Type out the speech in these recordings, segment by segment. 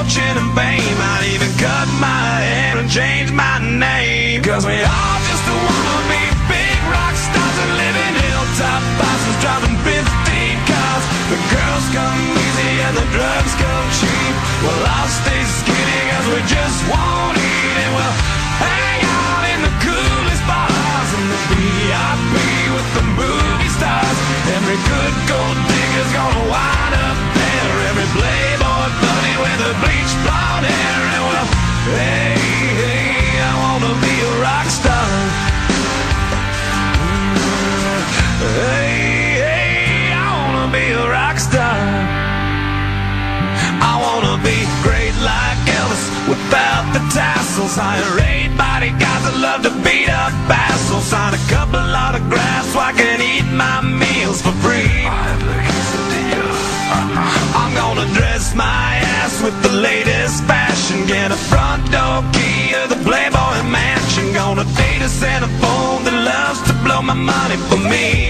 Fortune and fame. I'd even cut my hair and change my name. Cause we all Elvis without the tassels. Hire eight bodyguards that love to beat up assholes. Sign a couple of autographs so I can eat my meals for free. I. I'm gonna dress my ass with the latest fashion. Get a front door key of the Playboy Mansion. Gonna date a Santa phone that loves to blow my money for me.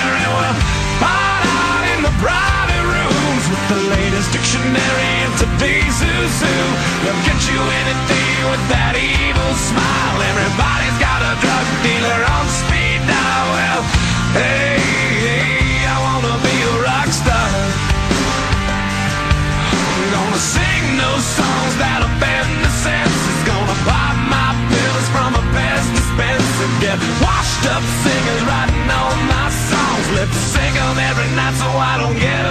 The latest dictionary of today's who. They'll get you anything with that evil smile. Everybody's got a drug dealer on speed dial. Well, hey, hey, I wanna be a rock star. I'm gonna sing those songs that offend the senses. Gonna pop my pills from a Pez dispenser. Get washed up singers writing all my songs. Lip sync 'em every night so I don't get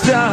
Rock.